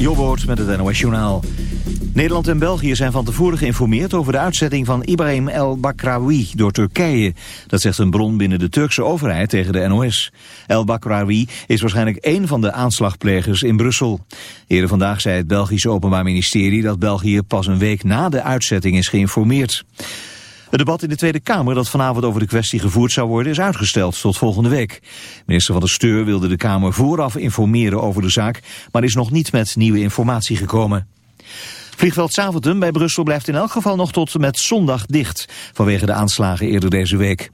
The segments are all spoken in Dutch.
Jobboot met het NOS Journaal. Nederland en België zijn van tevoren geïnformeerd over de uitzetting van Ibrahim El Bakraoui door Turkije. Dat zegt een bron binnen de Turkse overheid tegen de NOS. El Bakraoui is waarschijnlijk één van de aanslagplegers in Brussel. Eerder vandaag zei het Belgische Openbaar Ministerie dat België pas een week na de uitzetting is geïnformeerd. Het debat in de Tweede Kamer dat vanavond over de kwestie gevoerd zou worden is uitgesteld tot volgende week. Minister van de Steur wilde de Kamer vooraf informeren over de zaak, maar is nog niet met nieuwe informatie gekomen. Vliegveld Zaventem bij Brussel blijft in elk geval nog tot met zondag dicht vanwege de aanslagen eerder deze week.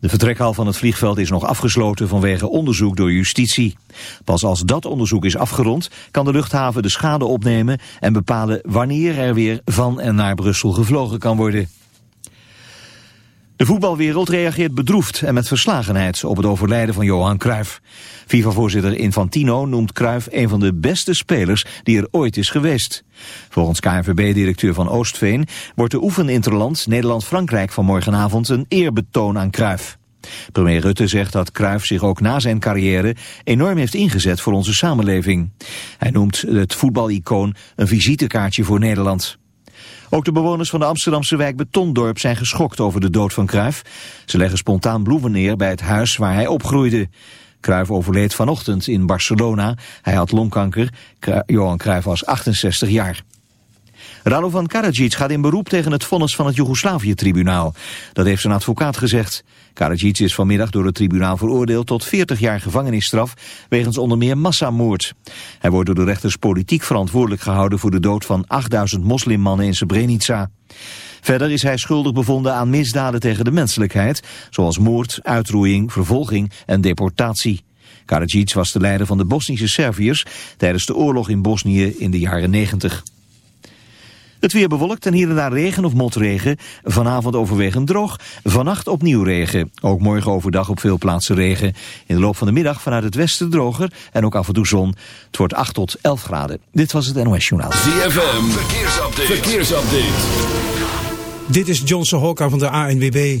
De vertrekhal van het vliegveld is nog afgesloten vanwege onderzoek door justitie. Pas als dat onderzoek is afgerond kan de luchthaven de schade opnemen en bepalen wanneer er weer van en naar Brussel gevlogen kan worden. De voetbalwereld reageert bedroefd en met verslagenheid op het overlijden van Johan Cruijff. FIFA-voorzitter Infantino noemt Cruijff een van de beste spelers die er ooit is geweest. Volgens KNVB-directeur van Oostveen wordt de oefeninterland Nederland-Frankrijk van morgenavond een eerbetoon aan Cruijff. Premier Rutte zegt dat Cruijff zich ook na zijn carrière enorm heeft ingezet voor onze samenleving. Hij noemt het voetbalicoon een visitekaartje voor Nederland. Ook de bewoners van de Amsterdamse wijk Betondorp zijn geschokt over de dood van Cruijff. Ze leggen spontaan bloemen neer bij het huis waar hij opgroeide. Cruijff overleed vanochtend in Barcelona. Hij had longkanker. Johan Cruijff was 68 jaar. Radovan Karadzic gaat in beroep tegen het vonnis van het Joegoslavië-tribunaal. Dat heeft zijn advocaat gezegd. Karadzic is vanmiddag door het tribunaal veroordeeld tot 40 jaar gevangenisstraf wegens onder meer massamoord. Hij wordt door de rechters politiek verantwoordelijk gehouden voor de dood van 8000 moslimmannen in Srebrenica. Verder is hij schuldig bevonden aan misdaden tegen de menselijkheid, zoals moord, uitroeiing, vervolging en deportatie. Karadzic was de leider van de Bosnische Serviërs tijdens de oorlog in Bosnië in de jaren 90. Het weer bewolkt en hier en daar regen of motregen. Vanavond overwegend droog. Vannacht opnieuw regen. Ook morgen overdag op veel plaatsen regen. In de loop van de middag vanuit het westen droger en ook af en toe zon. Het wordt 8 tot 11 graden. Dit was het NOS Journaal. ZFM, verkeersupdate. verkeersupdate. Dit is Johnson Hokka van de ANWB.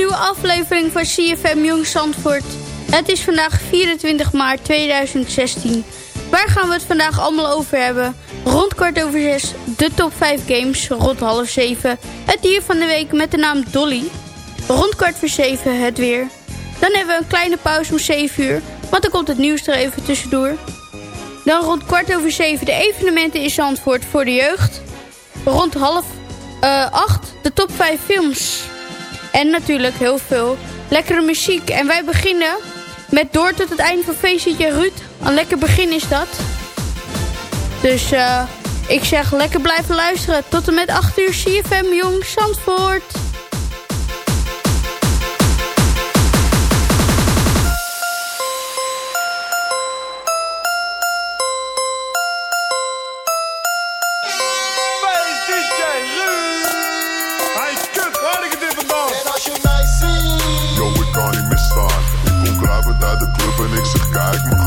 Gloednieuwe aflevering van CFM Jong Zandvoort. Het is vandaag 24 maart 2016. Waar gaan we het vandaag allemaal over hebben? Rond kwart over zes de top 5 games. Rond half zeven het dier van de week met de naam Dolly. Rond kwart voor zeven het weer. Dan hebben we een kleine pauze om 7 uur. Want dan komt het nieuws er even tussendoor. Dan rond kwart over zeven de evenementen in Zandvoort voor de jeugd. Rond half uh, acht de top 5 films En natuurlijk heel veel lekkere muziek. En wij beginnen met door tot het einde van feestje Ruud. Een lekker begin is dat. Dus uh, ik zeg lekker blijven luisteren. Tot en met 8 uur CFM Jong Zandvoort. Galgen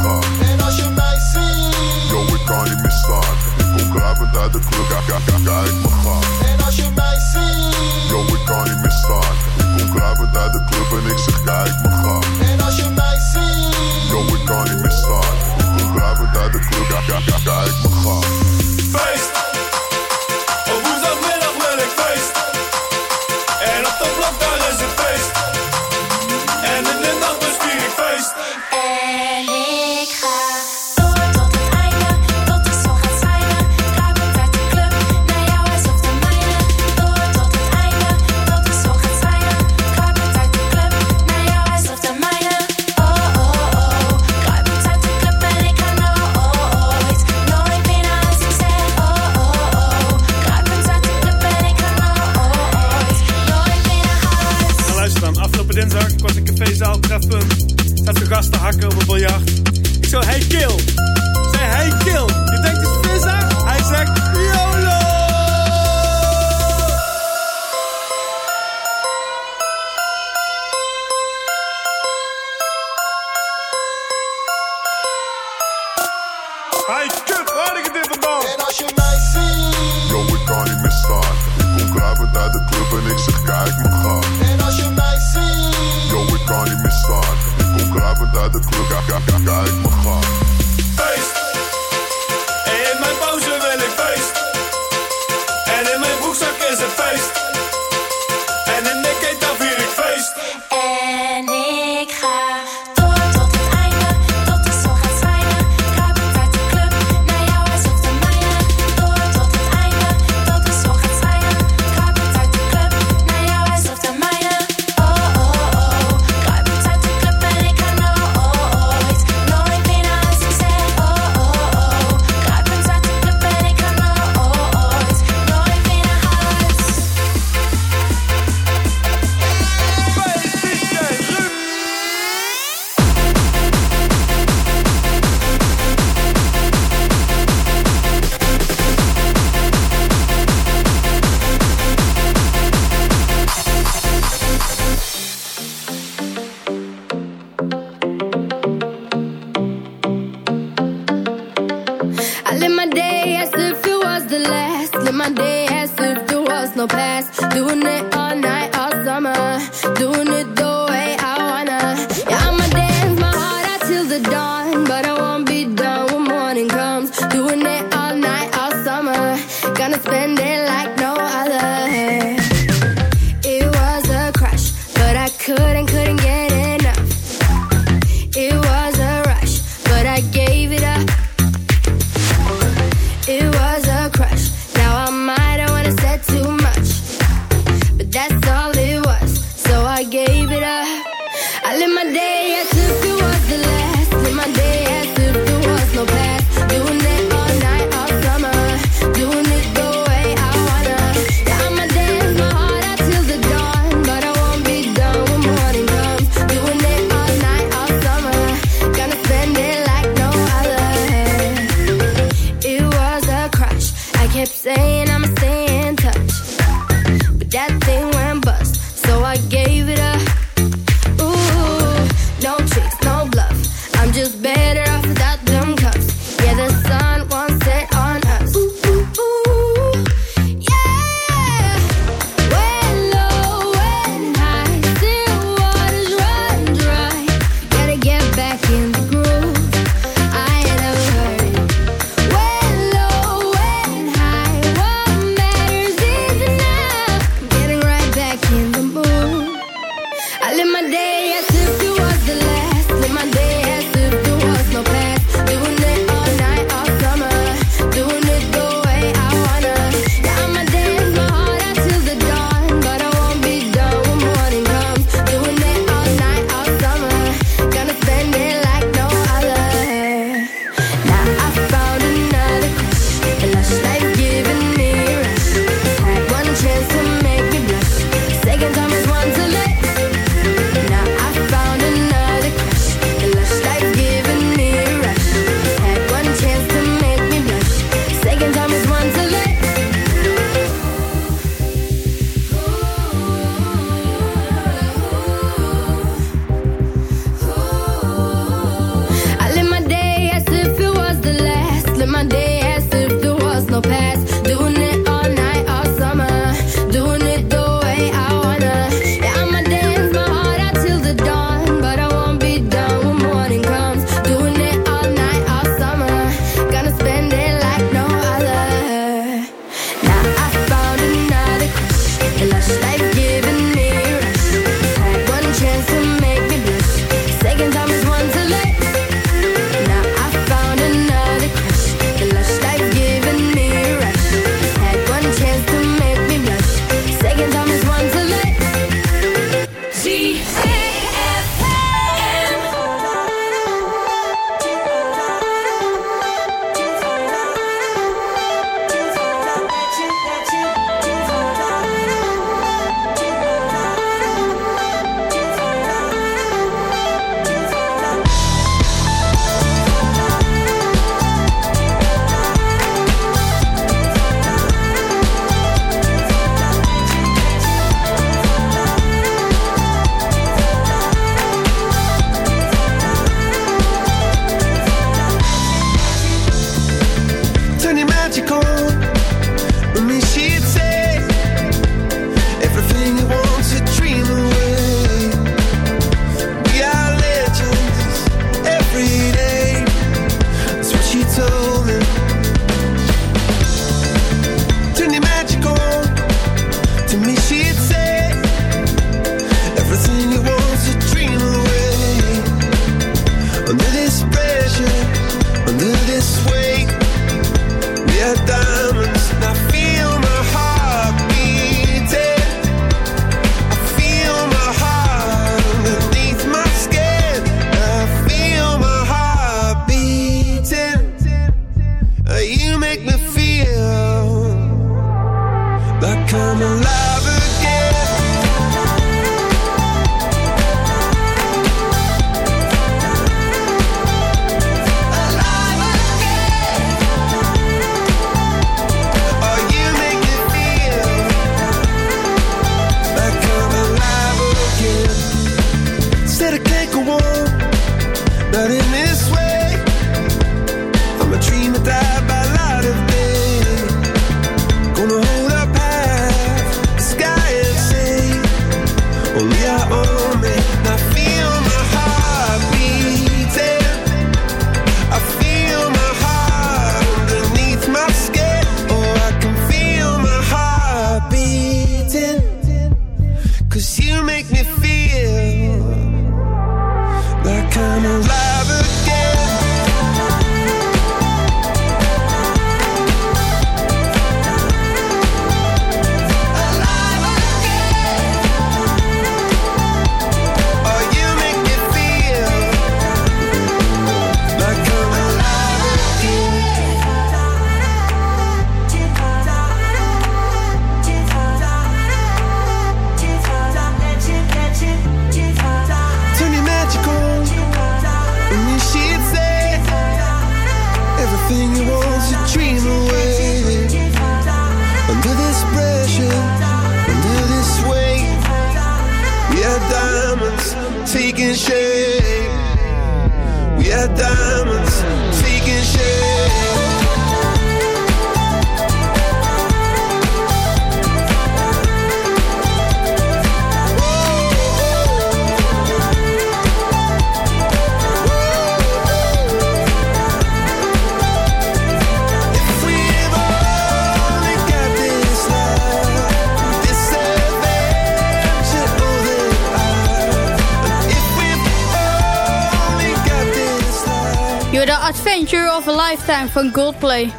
van Goldplay.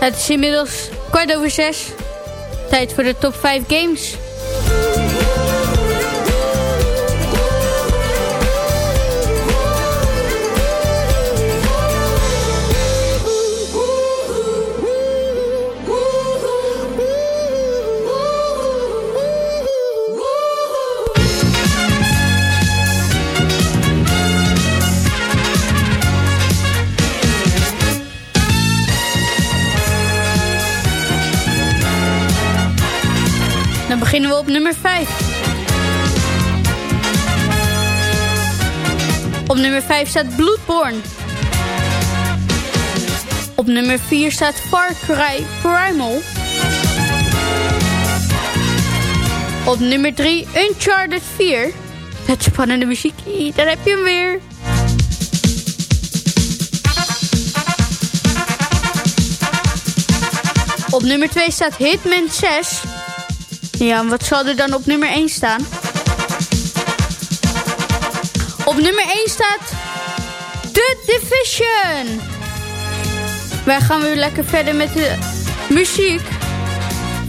Het is inmiddels kwart over zes. Tijd voor de top 5 games. beginnen we op nummer 5. Op nummer 5 staat Bloodborne. Op nummer 4 staat Far Cry Primal. Op nummer 3 Uncharted 4. Dat spannende muziek, daar heb je hem weer. Op nummer 2 staat Hitman 6. Ja, wat zal er dan op nummer 1 staan? Op nummer 1 staat The Division. Wij gaan weer lekker verder met de muziek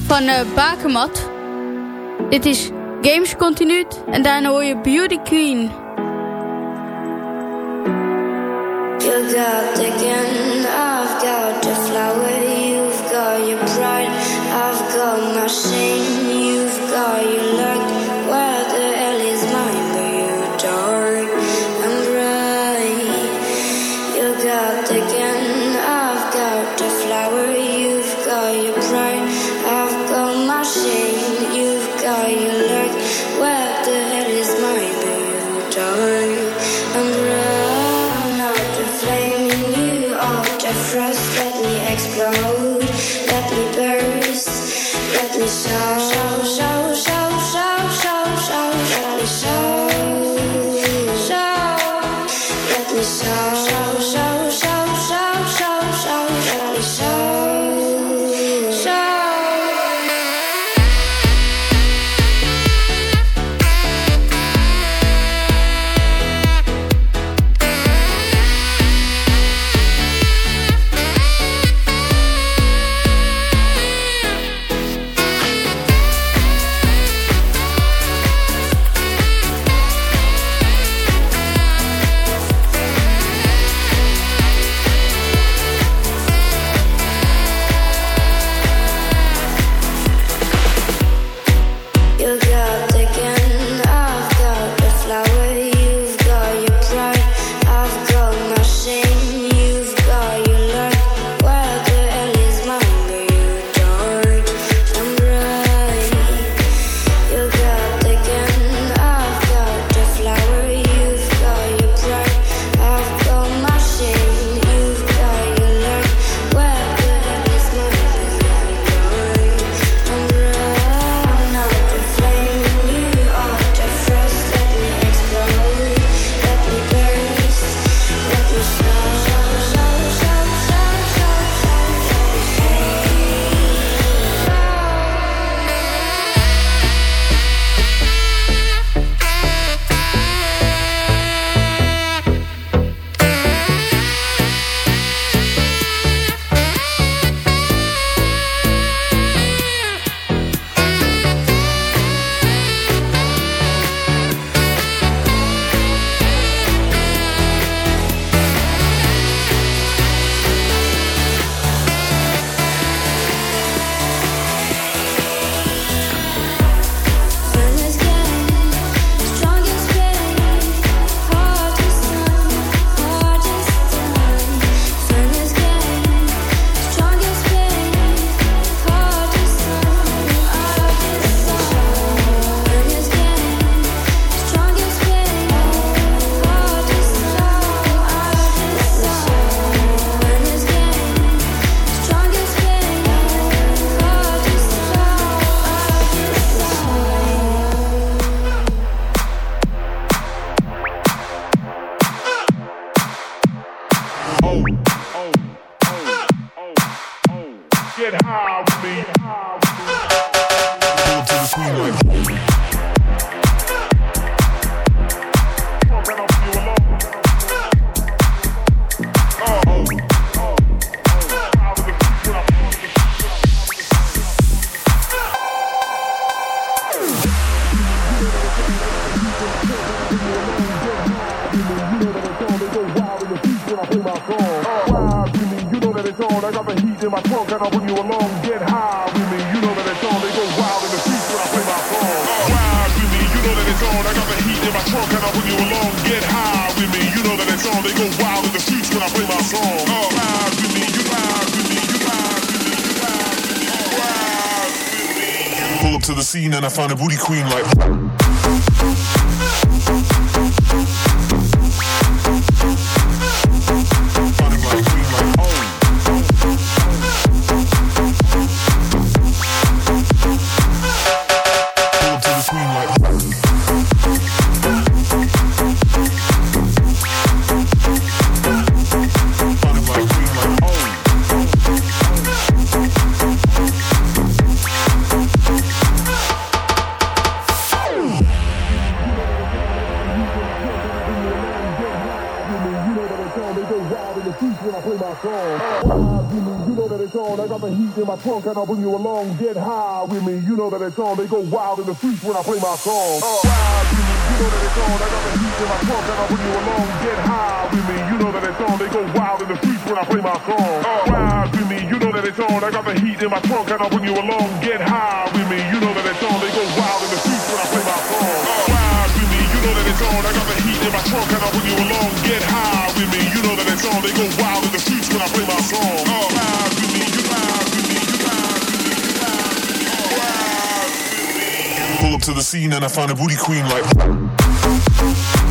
van eh, uh, Bakermat. Dit is Games Continued en daarna hoor je Beauty Queen. Me, you know that it's on. I got the heat in my trunk and I'll bring you along. Get high with me, you know that it's on. They go wild in the streets when I play my song. Uh. Ride with me, you ride with me, you ride with me, you ride with me, you ride with me. Pull up to the scene and I find a booty queen like. Trunk and I'll bring you along. Get high with me, you know that it's on. They go wild in the streets when I play my song. Uh. Ride with me, you know that it's on. I got the heat in my trunk and I'll bring you along. Get high with me, you know that it's on. They go wild in the streets when I play my song. Uh. Ride with me, you know that it's on. I got the heat in my trunk and I'll bring you along. Get high with me, you know that it's on. They go wild in the streets when I play my song. Uh. Ride with me, you know that it's on. I got the heat in my trunk and I'll bring you along. Get high with me, you know that it's on. They go wild in the streets when I play my song. Ride To the scene and I find a booty queen like.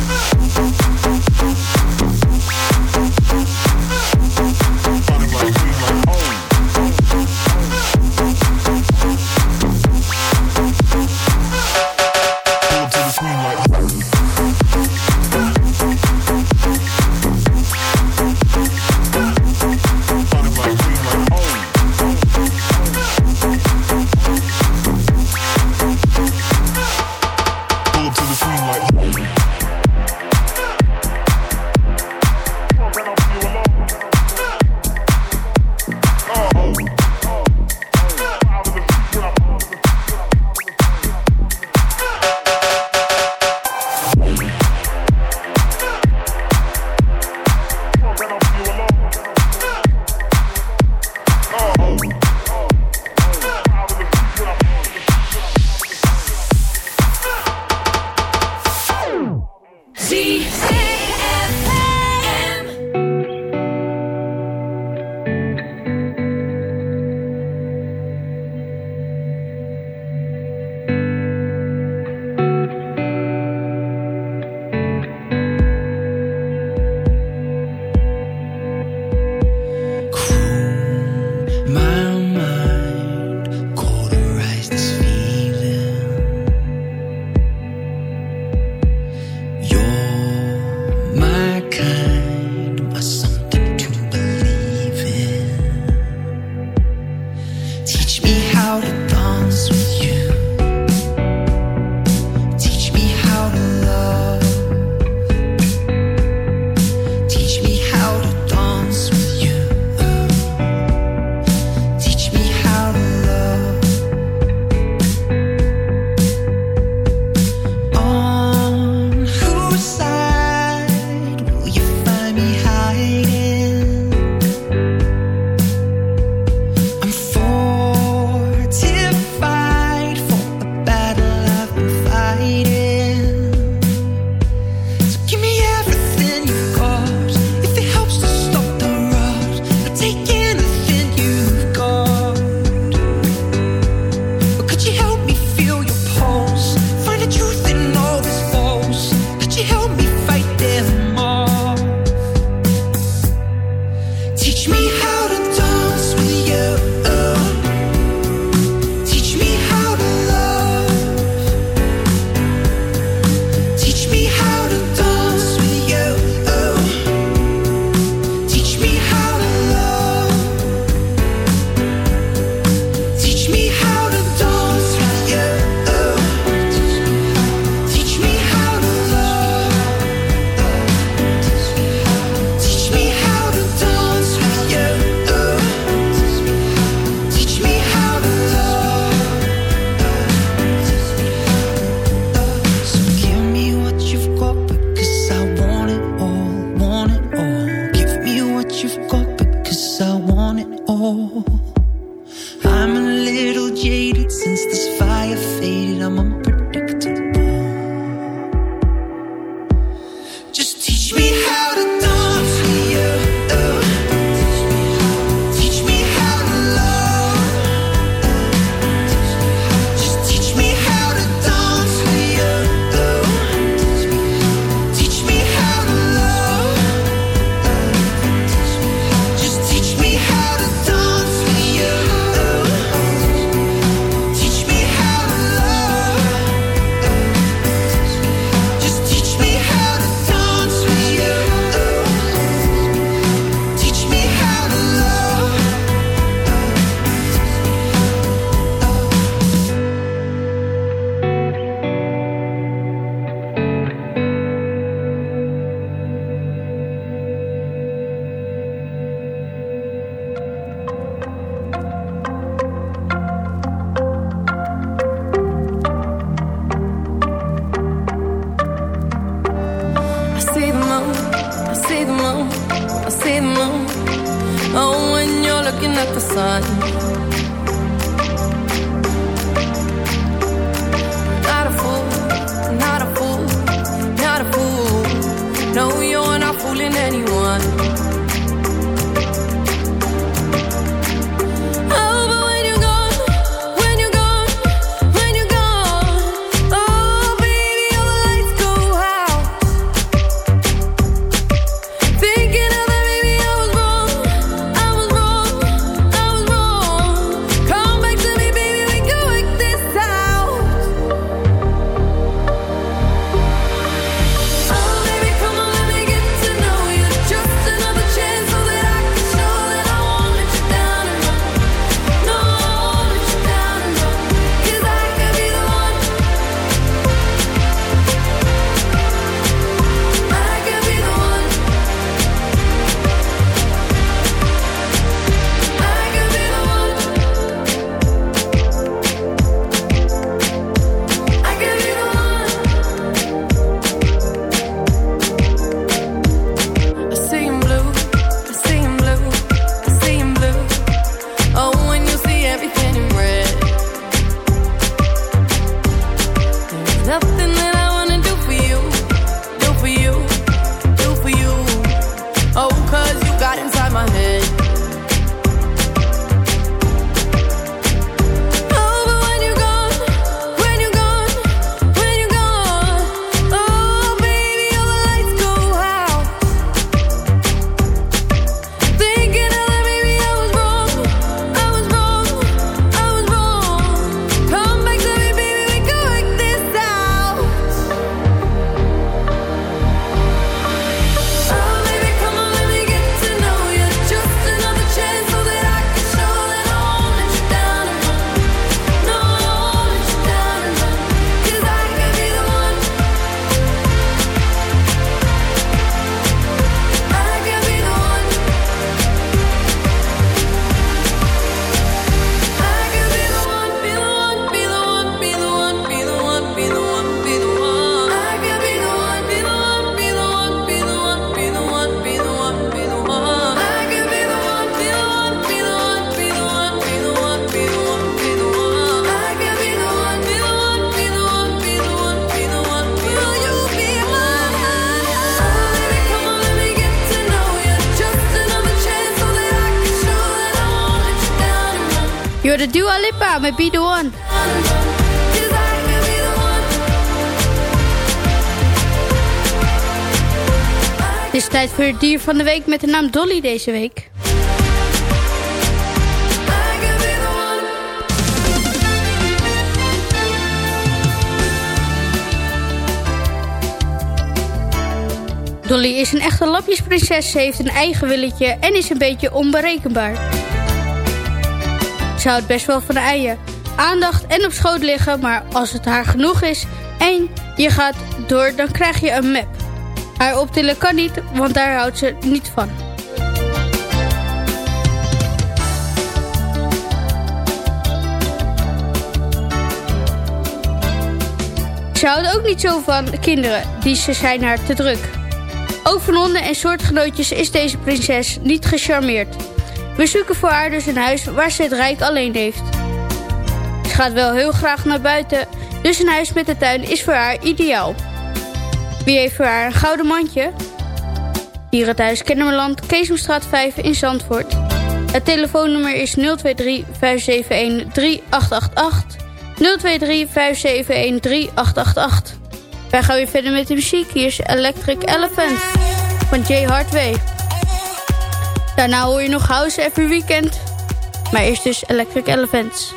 nothing de Dua Lipa met Be The One. Het is tijd voor het dier van de week met de naam Dolly deze week. Dolly is een echte lapjesprinses, ze heeft een eigen willetje en is een beetje onberekenbaar. Ze houdt best wel van de eieren. Aandacht en op schoot liggen, maar als het haar genoeg is en je gaat door, dan krijg je een map. Haar optillen kan niet, want daar houdt ze niet van. Ze houdt ook niet zo van kinderen, die ze zijn haar te druk. Ook van honden en soortgenootjes is deze prinses niet gecharmeerd. We zoeken voor haar dus een huis waar ze het rijk alleen heeft. Ze gaat wel heel graag naar buiten, dus een huis met een tuin is voor haar ideaal. Wie heeft voor haar een gouden mandje? Dierenthuis Kennemerland, Keesomstraat 5 in Zandvoort. Het telefoonnummer is 023 571 3888. 023 571 3888. Wij gaan weer verder met de muziek. Hier is Electric Elephant van Jay Hardway. Daarna hoor je nog House Every Weekend. Maar eerst dus Electric Elephants.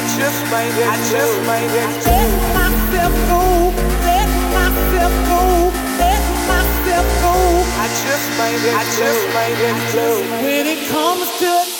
I just might, I just might let myself go, let myself go, let myself go, I just might, I just let go. When it comes to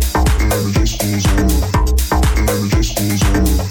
and this is over, and just is over.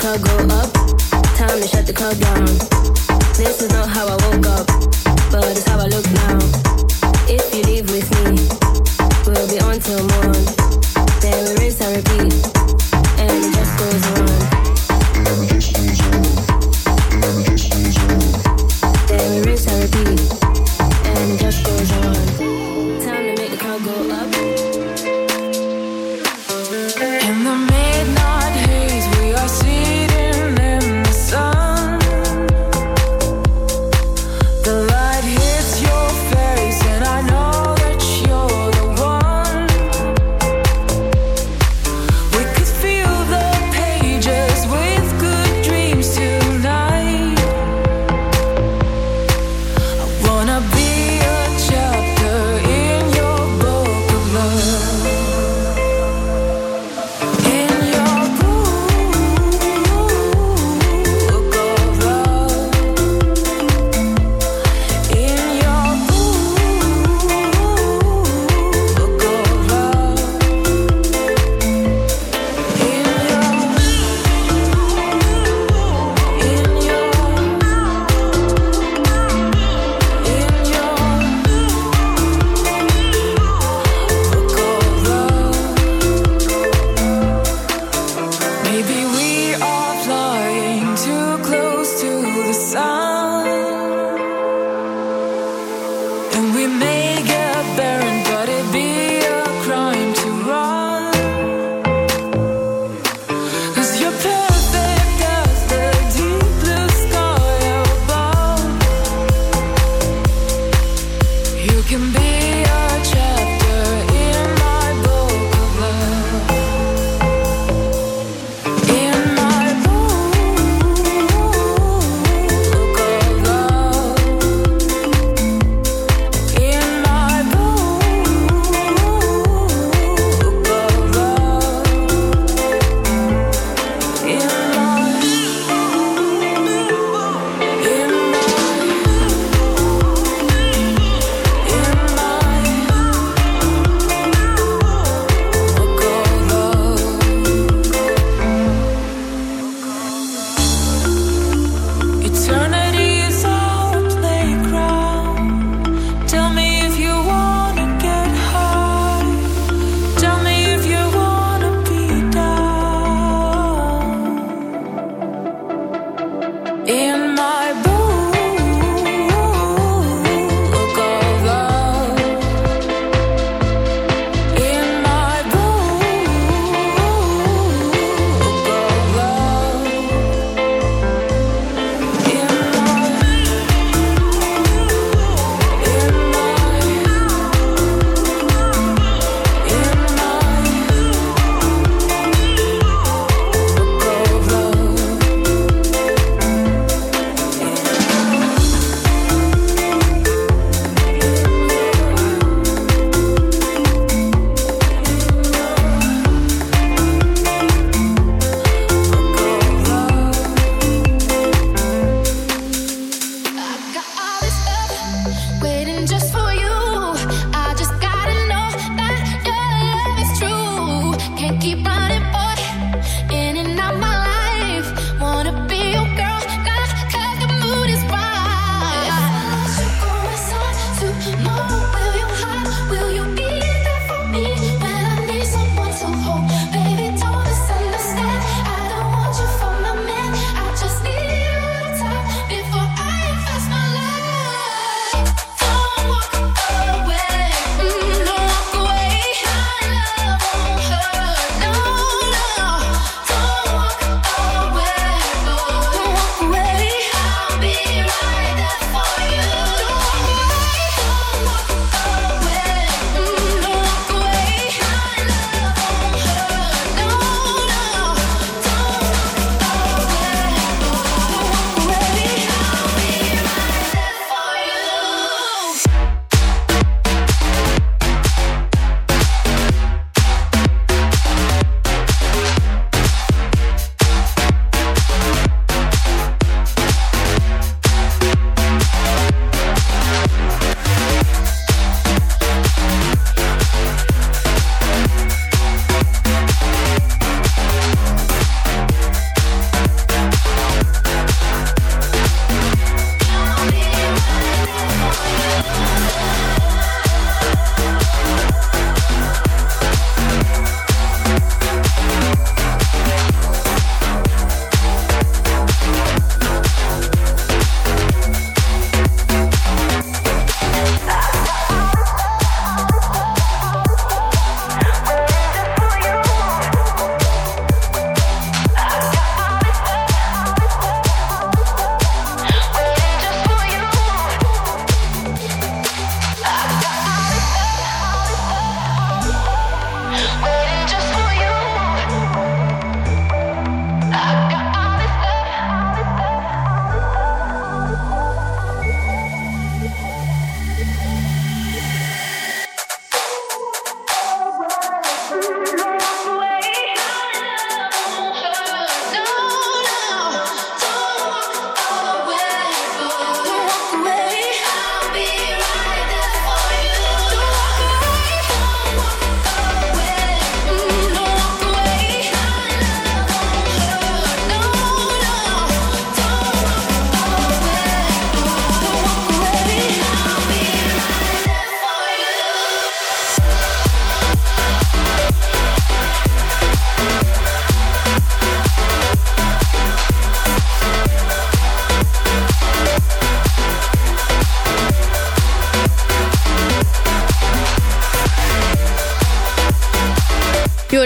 club go up, time to shut the club down. This is not how I woke up, but it's how I look now. If you leave with me, we'll be on till morn. Then we rinse and repeat,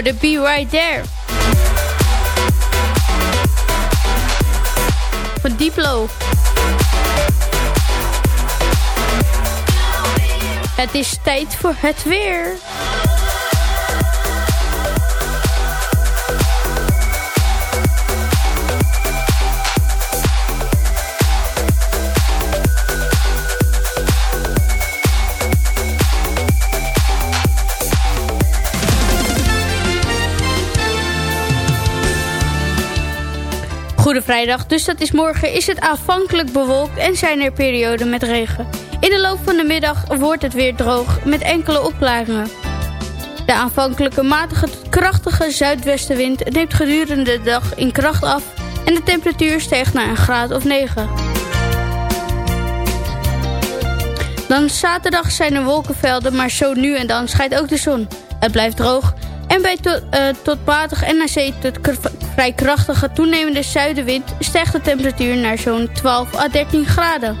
The Be Right There. Van Diplo. Het is tijd voor het weer. Vrijdag, dus dat is morgen, is het aanvankelijk bewolkt en zijn er perioden met regen. In de loop van de middag wordt het weer droog met enkele opklaringen. De aanvankelijke matige tot krachtige zuidwestenwind neemt gedurende de dag in kracht af en de temperatuur stijgt naar een graad of 9. Dan zaterdag zijn er wolkenvelden, maar zo nu en dan schijnt ook de zon. Het blijft droog en bij tot, uh, tot matig en naar zee tot vrij krachtige toenemende zuidenwind stijgt de temperatuur naar zo'n 12 à 13 graden.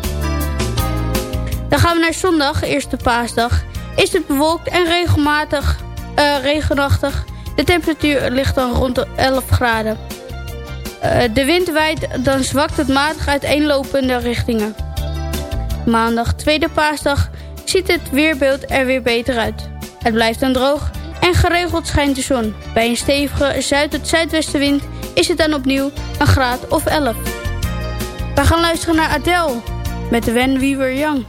Dan gaan we naar zondag, eerste paasdag. Is het bewolkt en regelmatig uh, regenachtig. De temperatuur ligt dan rond de 11 graden. Uh, de wind waait, dan zwakt het matig uiteenlopende richtingen. Maandag, tweede paasdag, ziet het weerbeeld er weer beter uit. Het blijft dan droog en geregeld schijnt de zon. Bij een stevige zuid- tot zuidwestenwind is het dan opnieuw een graad of 11. We gaan luisteren naar Adele met When We Were Young.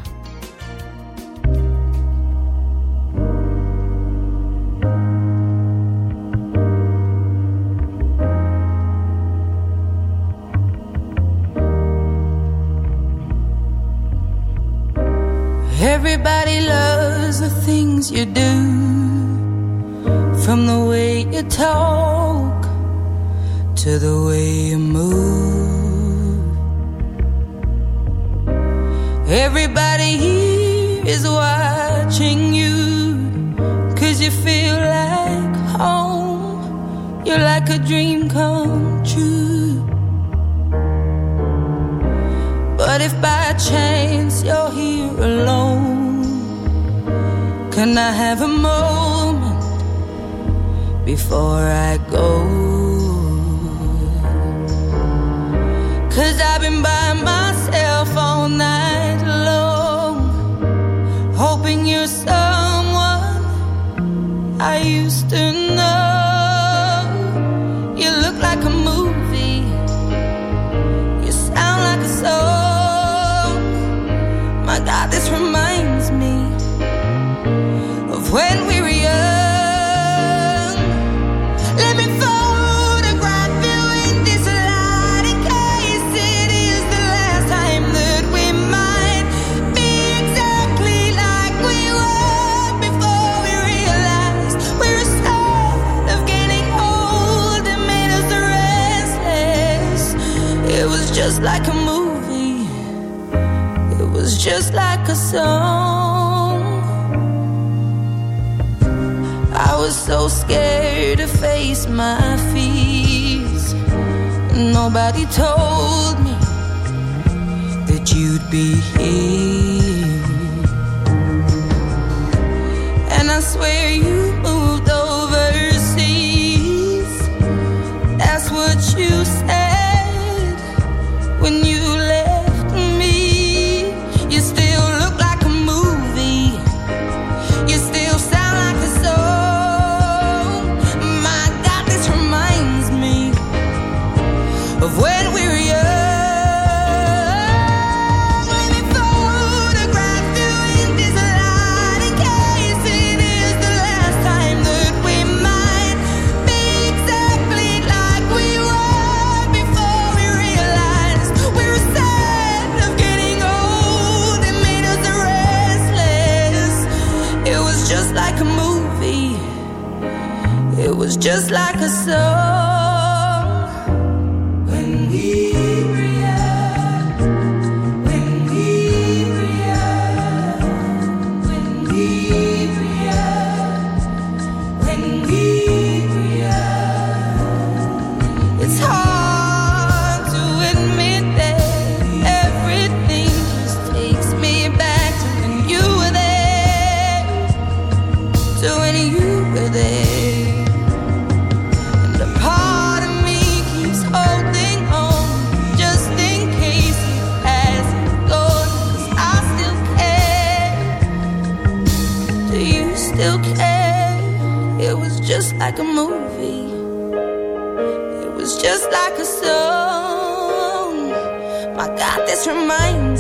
Everybody loves the things you do From the way you talk To the way you move. Everybody here is watching you Cause you feel like home. You're like a dream come true. But if by chance you're here alone Can I have a moment before I go? Cause I've been by myself just like a movie. It was just like a song. I was so scared to face my fears. Nobody told me that you'd be here like a soul like a movie. It was just like a song. My God, this reminds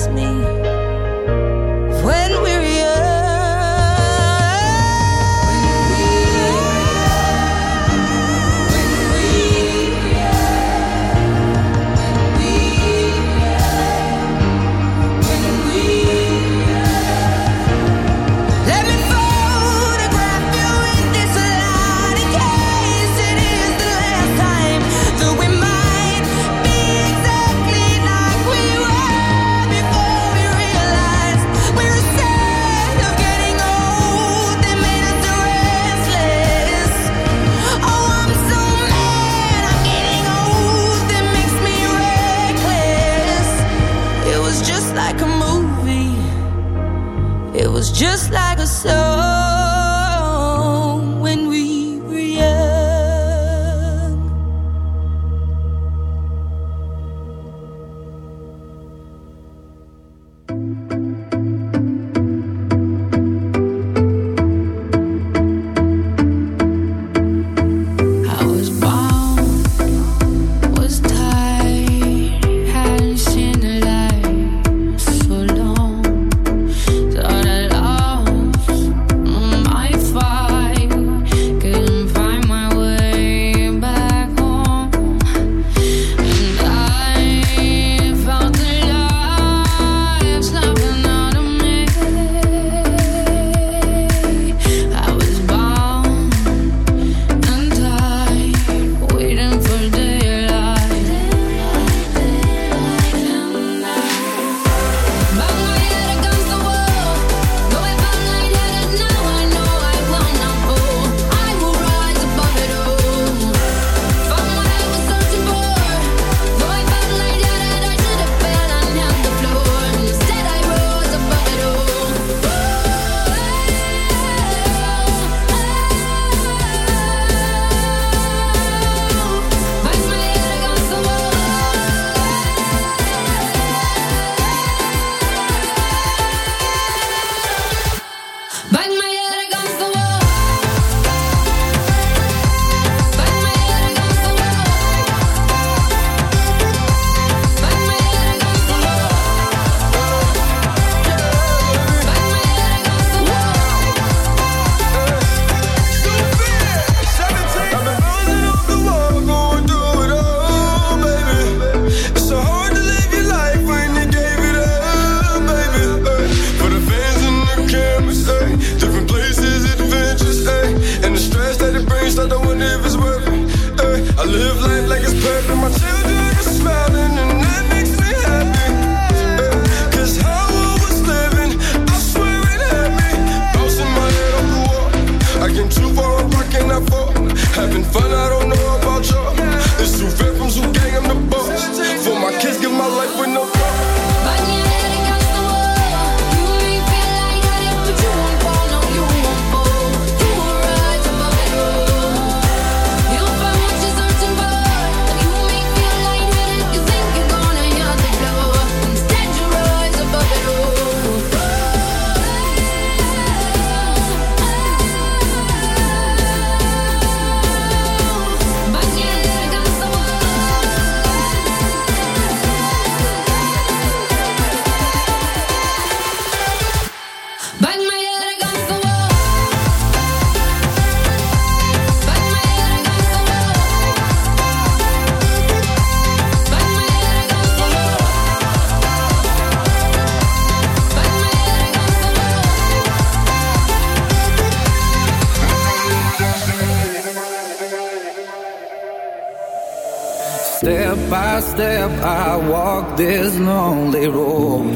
I walk this lonely road.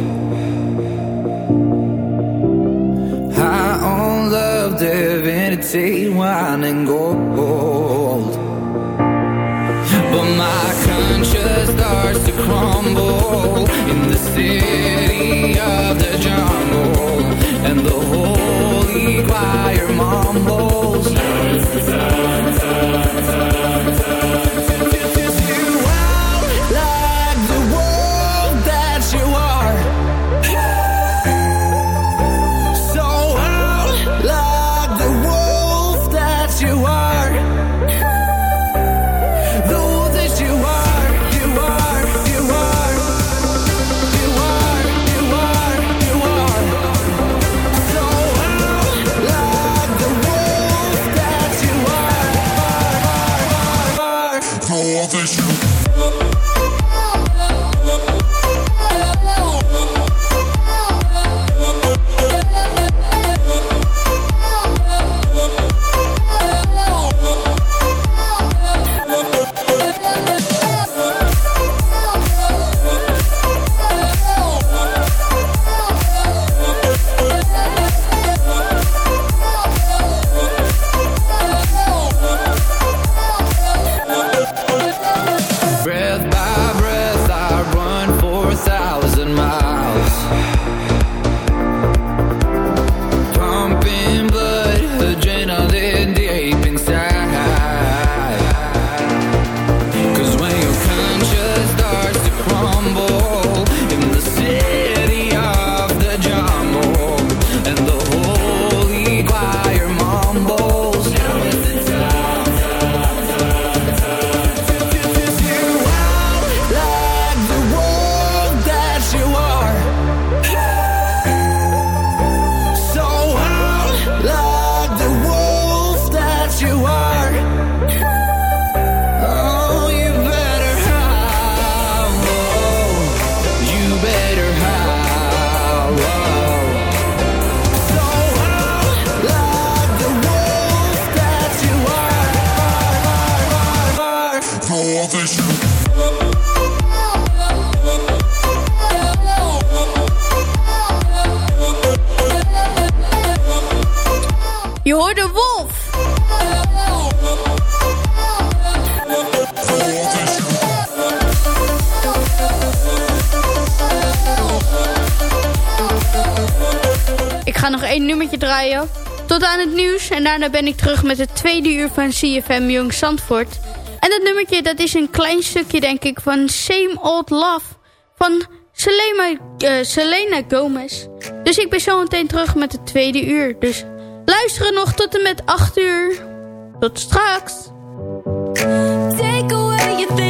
I own love, divinity, wine, and gold. But my conscience starts to crumble in the city of the jungle, and the holy choir mumbles. daarna ben ik terug met het tweede uur van CFM Jong Zandvoort. En dat nummertje dat is een klein stukje denk ik van Same Old Love van Selena, eh, Gomez. Dus ik ben zo meteen terug met het tweede uur. Dus luisteren nog tot en met 8 uur. Tot straks. Take